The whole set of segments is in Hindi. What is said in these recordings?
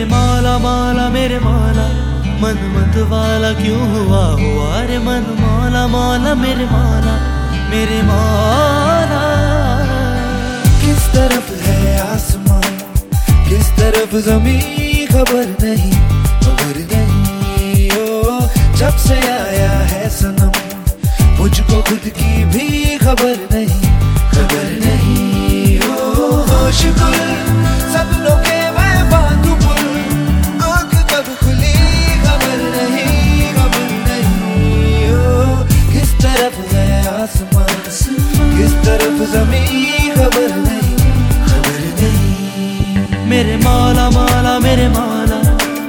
मेरे माला माला, मेरे माला, मन मत वाला क्यों हुआ हुआ? रे मन माला माला, मेरे माला मेरे माला। किस तरफ़ है आसमान? किस तरफ़ ज़मीन? खबर नहीं खबर नहीं। ओ, जब से आया है सनम, मुझको खुद की भी खबर मेरे माला माला, मेरे माला,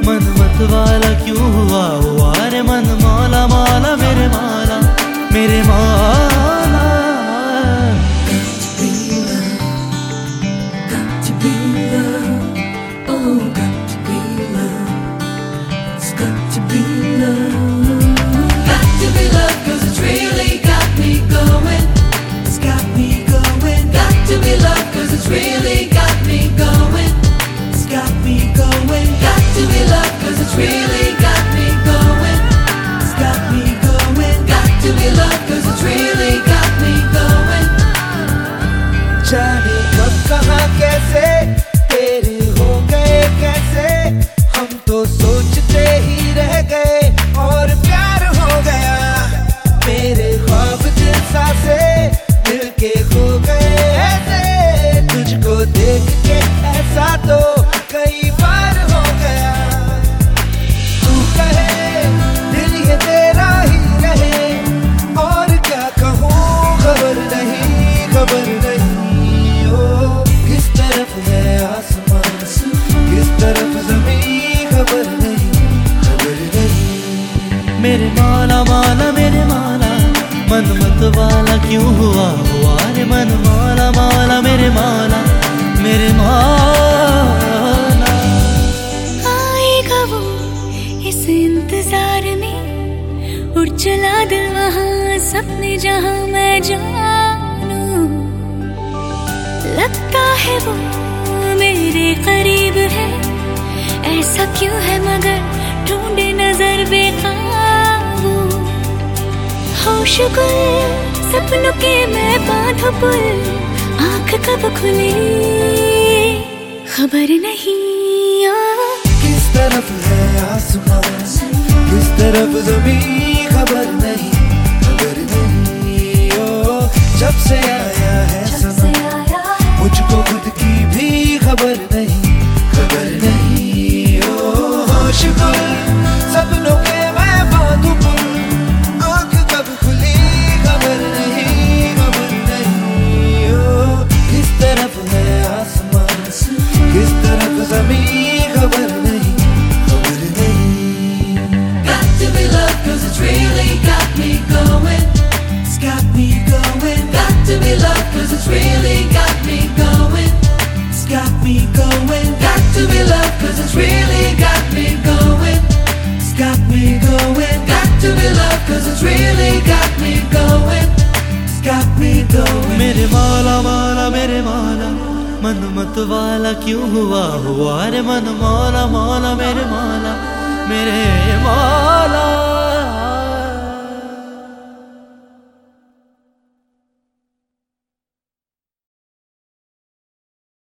मन मत वाला क्यों हुआ? हुआ रे मन माला माला, मेरे माला मेरे माला। तो कई बार हो गया। तू कहे तेरा ही रहे। और क्या कहूँ, खबर नहीं खबर नहीं। आसमान? किस तरफ़ ज़मीन? खबर नहीं खबर नहीं। मेरे माला माला मेरे माला मन मत वाला क्यों हुआ? हुआ रे मन माला माला मेरे माला मेरे माला उड़ चला दिल वहाँ सपने जहाँ मैं जानू। लगता है वो मेरे करीब है। ऐसा क्यों है मगर ढूंढे नज़र बेकाबू। होश गुल सपनों के मैं बांधो पुल। आँख कब खुली? खबर नहीं आ। किस तरफ़ है आसमान? किस तरफ़ ज़मीन? खबर नहीं खबर नहीं। ओ जब से आया मन मत वाला क्यों हुआ? हुआ रे मन मौला मौला मेरे मौला मेरे मौला।